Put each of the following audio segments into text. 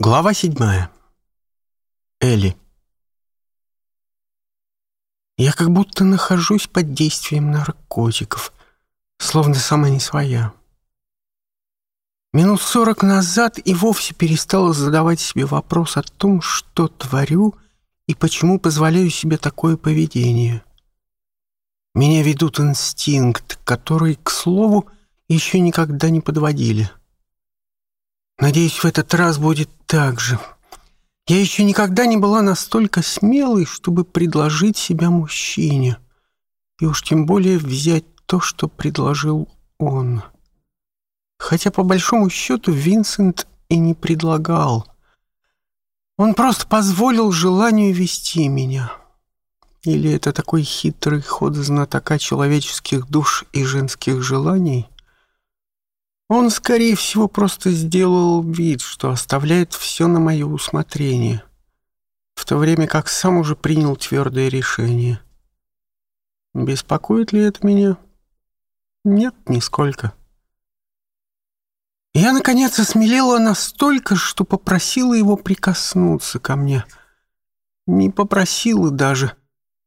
Глава седьмая. Элли. Я как будто нахожусь под действием наркотиков, словно сама не своя. Минут сорок назад и вовсе перестала задавать себе вопрос о том, что творю и почему позволяю себе такое поведение. Меня ведут инстинкт, который, к слову, еще никогда не подводили — Надеюсь, в этот раз будет так же. Я еще никогда не была настолько смелой, чтобы предложить себя мужчине. И уж тем более взять то, что предложил он. Хотя, по большому счету, Винсент и не предлагал. Он просто позволил желанию вести меня. Или это такой хитрый ход знатока человеческих душ и женских желаний — он, скорее всего, просто сделал вид, что оставляет все на мое усмотрение, в то время как сам уже принял твердое решение. Беспокоит ли это меня? Нет, нисколько. Я, наконец, осмелела настолько, что попросила его прикоснуться ко мне. Не попросила даже.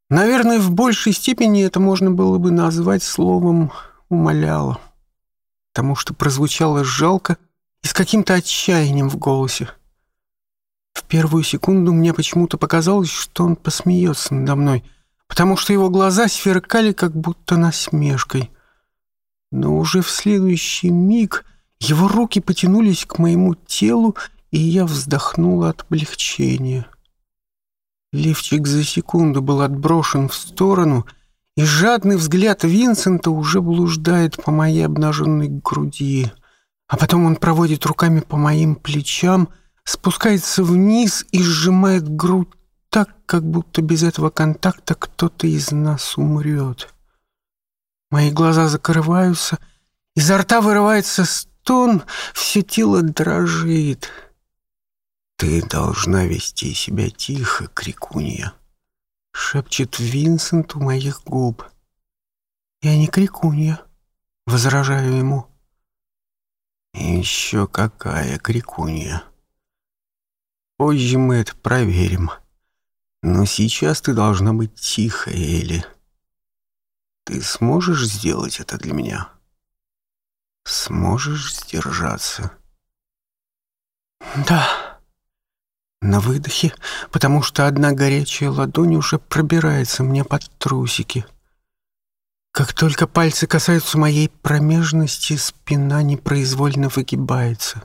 Наверное, в большей степени это можно было бы назвать словом «умоляла» потому что прозвучало жалко и с каким-то отчаянием в голосе. В первую секунду мне почему-то показалось, что он посмеется надо мной, потому что его глаза сверкали как будто насмешкой. Но уже в следующий миг его руки потянулись к моему телу, и я вздохнула от облегчения. Лифчик за секунду был отброшен в сторону — и жадный взгляд Винсента уже блуждает по моей обнаженной груди. А потом он проводит руками по моим плечам, спускается вниз и сжимает грудь так, как будто без этого контакта кто-то из нас умрет. Мои глаза закрываются, изо рта вырывается стон, все тело дрожит. «Ты должна вести себя тихо, крикунья», — шепчет Винсент у моих губ. «Я не крикунья», — возражаю ему. «Еще какая крикунья!» «Позже мы это проверим. Но сейчас ты должна быть тихая, Элли. Ты сможешь сделать это для меня?» «Сможешь сдержаться?» «Да», на выдохе, потому что одна горячая ладонь уже пробирается мне под трусики. Как только пальцы касаются моей промежности, спина непроизвольно выгибается.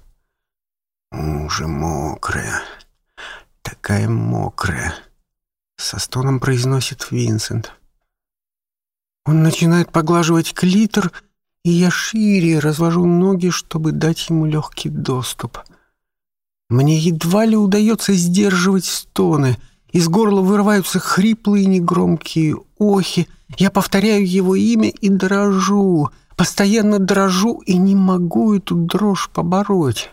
«Уже мокрая, такая мокрая», — со стоном произносит Винсент. Он начинает поглаживать клитор, и я шире развожу ноги, чтобы дать ему легкий доступ — мне едва ли удается сдерживать стоны. Из горла вырываются хриплые негромкие охи. Я повторяю его имя и дрожу. Постоянно дрожу и не могу эту дрожь побороть.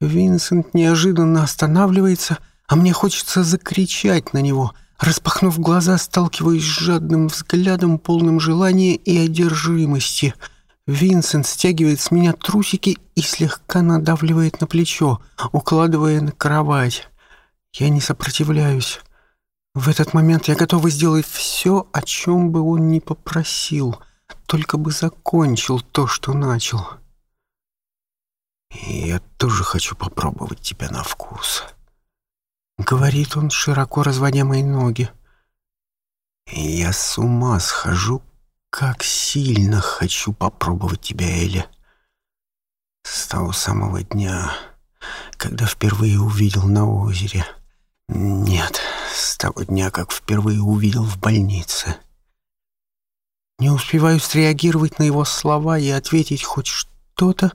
Винсент неожиданно останавливается, а мне хочется закричать на него. Распахнув глаза, сталкиваюсь с жадным взглядом, полным желания и одержимости — Винсент стягивает с меня трусики и слегка надавливает на плечо, укладывая на кровать. Я не сопротивляюсь. В этот момент я готова сделать все, о чем бы он ни попросил, только бы закончил то, что начал. «Я тоже хочу попробовать тебя на вкус», — говорит он, широко разводя мои ноги. «Я с ума схожу, как сильно хочу попробовать тебя, Эля. С того самого дня, когда впервые увидел на озере. Нет, с того дня, как впервые увидел в больнице. Не успеваю среагировать на его слова и ответить хоть что-то,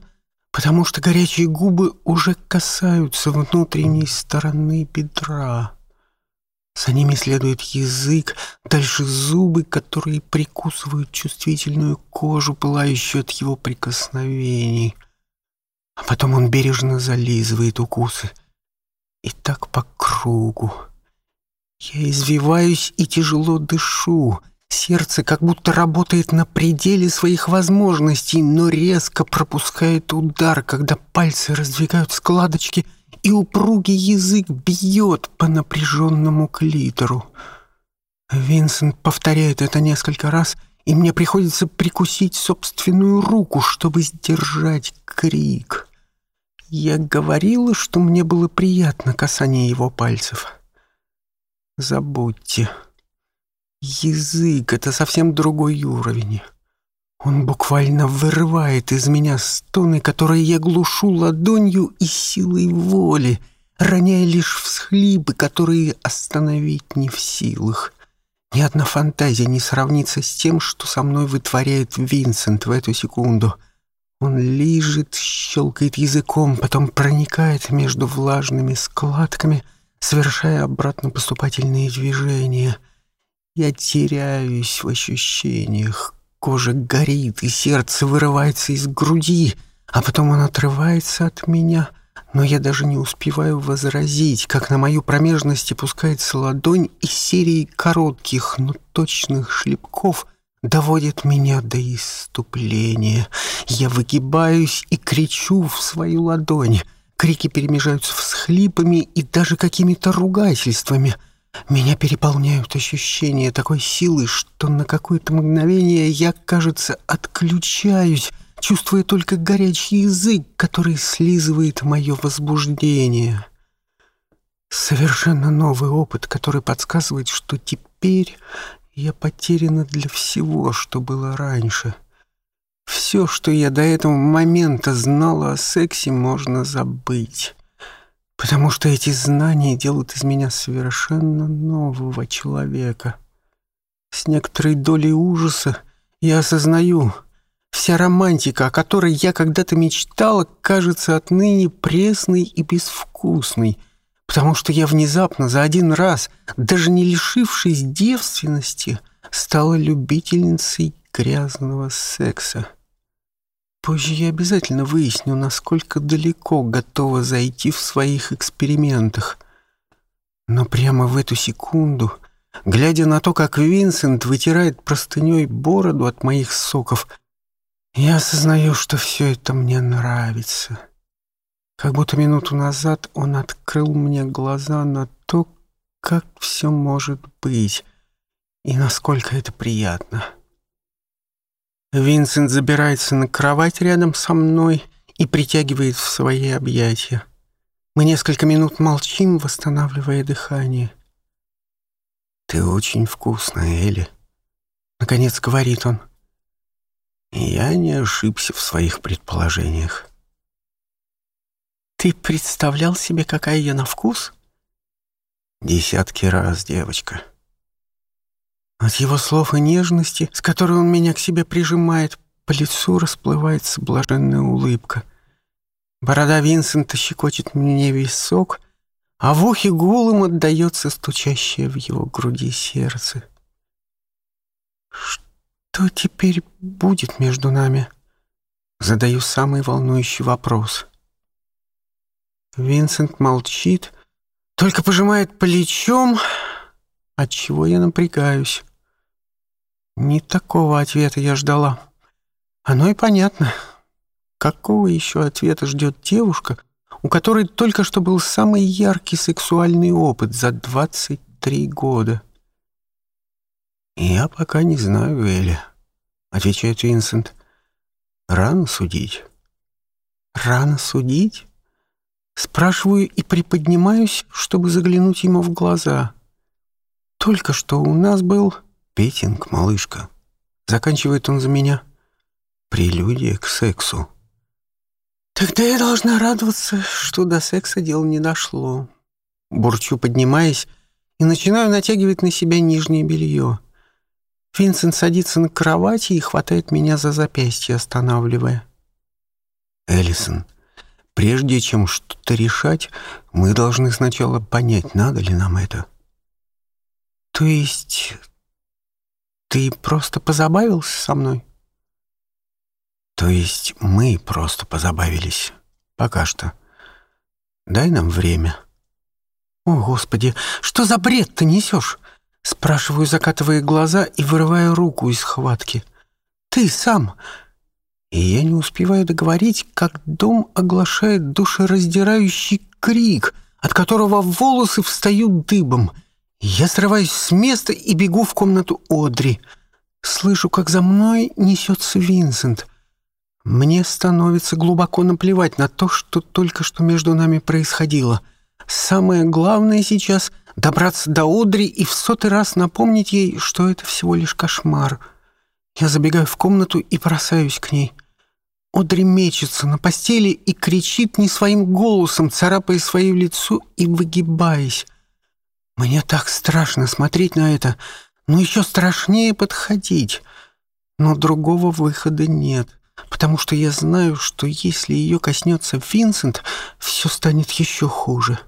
потому что горячие губы уже касаются внутренней стороны бедра. За ними следует язык, дальше зубы, которые прикусывают чувствительную кожу, пылающую от его прикосновений. А потом он бережно зализывает укусы. И так по кругу. Я извиваюсь и тяжело дышу. Сердце как будто работает на пределе своих возможностей, но резко пропускает удар, когда пальцы раздвигают складочки — и упругий язык бьет по напряженному клитору. Винсент повторяет это несколько раз, и мне приходится прикусить собственную руку, чтобы сдержать крик. Я говорила, что мне было приятно касание его пальцев. Забудьте. Язык — это совсем другой уровень. Он буквально вырывает из меня стоны, которые я глушу ладонью и силой воли, роняя лишь всхлипы, которые остановить не в силах. Ни одна фантазия не сравнится с тем, что со мной вытворяет Винсент в эту секунду. Он лежит, щелкает языком, потом проникает между влажными складками, совершая обратно поступательные движения. Я теряюсь в ощущениях, Кожа горит, и сердце вырывается из груди, а потом он отрывается от меня, но я даже не успеваю возразить, как на мою промежность опускается ладонь из серии коротких, но точных шлепков доводит меня до иступления. Я выгибаюсь и кричу в свою ладонь. Крики перемежаются всхлипами и даже какими-то ругательствами — меня переполняют ощущения такой силы, что на какое-то мгновение я, кажется, отключаюсь, чувствуя только горячий язык, который слизывает мое возбуждение. Совершенно новый опыт, который подсказывает, что теперь я потеряна для всего, что было раньше. Все, что я до этого момента знала о сексе, можно забыть. Потому что эти знания делают из меня совершенно нового человека. С некоторой долей ужаса я осознаю, вся романтика, о которой я когда-то мечтала, кажется отныне пресной и безвкусной, потому что я внезапно за один раз, даже не лишившись девственности, стала любительницей грязного секса. Позже я обязательно выясню, насколько далеко готова зайти в своих экспериментах. Но прямо в эту секунду, глядя на то, как Винсент вытирает простыней бороду от моих соков, я осознаю, что все это мне нравится. Как будто минуту назад он открыл мне глаза на то, как все может быть и насколько это приятно. — Винсент забирается на кровать рядом со мной и притягивает в свои объятия. Мы несколько минут молчим, восстанавливая дыхание. «Ты очень вкусная, Элли», — наконец говорит он. «Я не ошибся в своих предположениях». «Ты представлял себе, какая я на вкус?» «Десятки раз, девочка». От его слов и нежности, с которой он меня к себе прижимает, по лицу расплывается блаженная улыбка. Борода Винсента щекочет мне висок, а в ухе гулом отдается стучащее в его груди сердце. Что теперь будет между нами? Задаю самый волнующий вопрос. Винсент молчит, только пожимает плечом, от чего я напрягаюсь. Не такого ответа я ждала. Оно и понятно. Какого еще ответа ждет девушка, у которой только что был самый яркий сексуальный опыт за 23 года? «Я пока не знаю, Эля», — отвечает Винсент. «Рано судить». «Рано судить?» Спрашиваю и приподнимаюсь, чтобы заглянуть ему в глаза. «Только что у нас был...» Петинг, малышка. Заканчивает он за меня. Прелюдия к сексу. Тогда я должна радоваться, что до секса дел не дошло. Бурчу, поднимаясь, и начинаю натягивать на себя нижнее белье. Винсент садится на кровати и хватает меня за запястье, останавливая. Эллисон, прежде чем что-то решать, мы должны сначала понять, надо ли нам это. То есть ты просто позабавился со мной? То есть мы просто позабавились. Пока что. Дай нам время. О, Господи, что за бред ты несешь? Спрашиваю, закатывая глаза и вырывая руку из хватки. Ты сам... И я не успеваю договорить, как дом оглашает душераздирающий крик, от которого волосы встают дыбом — я срываюсь с места и бегу в комнату Одри. Слышу, как за мной несется Винсент. Мне становится глубоко наплевать на то, что только что между нами происходило. Самое главное сейчас — добраться до Одри и в сотый раз напомнить ей, что это всего лишь кошмар. Я забегаю в комнату и бросаюсь к ней. Одри мечется на постели и кричит не своим голосом, царапая свое лицо и выгибаясь. Мне так страшно смотреть на это, ну, но еще страшнее подходить. Но другого выхода нет, потому что я знаю, что если ее коснется Винсент, все станет еще хуже.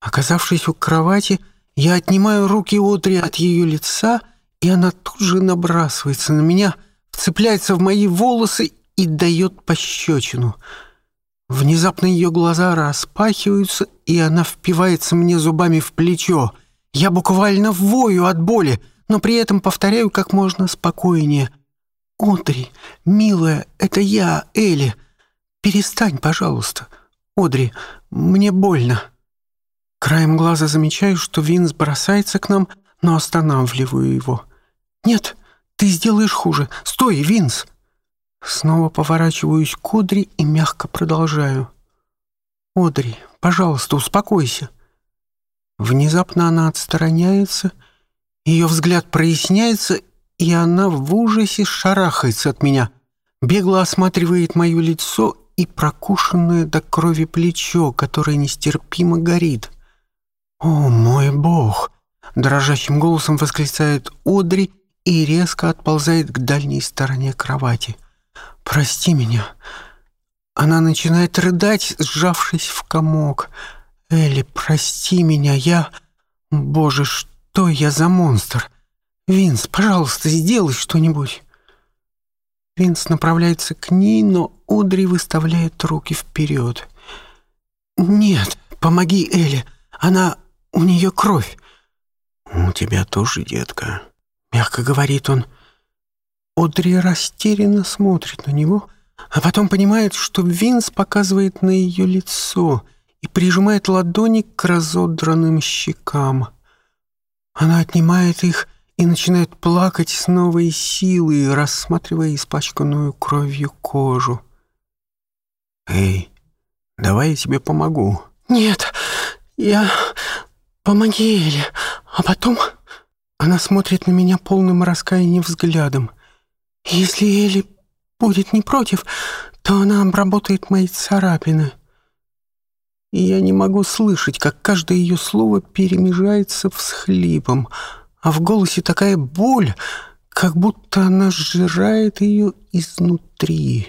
Оказавшись у кровати, я отнимаю руки Одри от ее лица, и она тут же набрасывается на меня, вцепляется в мои волосы и дает пощечину — Внезапно ее глаза распахиваются, и она впивается мне зубами в плечо. Я буквально вою от боли, но при этом повторяю как можно спокойнее. «Одри, милая, это я, Элли. Перестань, пожалуйста. Одри, мне больно». Краем глаза замечаю, что Винс бросается к нам, но останавливаю его. «Нет, ты сделаешь хуже. Стой, Винс!» Снова поворачиваюсь к Одри и мягко продолжаю. «Одри, пожалуйста, успокойся». Внезапно она отстраняется, ее взгляд проясняется, и она в ужасе шарахается от меня, бегло осматривает мое лицо и прокушенное до крови плечо, которое нестерпимо горит. «О, мой бог!» — дрожащим голосом восклицает Одри и резко отползает к дальней стороне кровати. Прости меня. Она начинает рыдать, сжавшись в комок. Элли, прости меня, я... Боже, что я за монстр? Винс, пожалуйста, сделай что-нибудь. Винс направляется к ней, но Удри выставляет руки вперед. «Нет, помоги Элли, она... у нее кровь». «У тебя тоже, детка», — мягко говорит он. Одри растерянно смотрит на него, а потом понимает, что Винс показывает на ее лицо и прижимает ладони к разодранным щекам. Она отнимает их и начинает плакать с новой силой, рассматривая испачканную кровью кожу. «Эй, давай я тебе помогу». «Нет, я... помоги, Эля, а потом...» Она смотрит на меня полным раскаянием взглядом — если Эли будет не против, то она обработает мои царапины. И я не могу слышать, как каждое ее слово перемежается всхлипом, а в голосе такая боль, как будто она сжирает ее изнутри.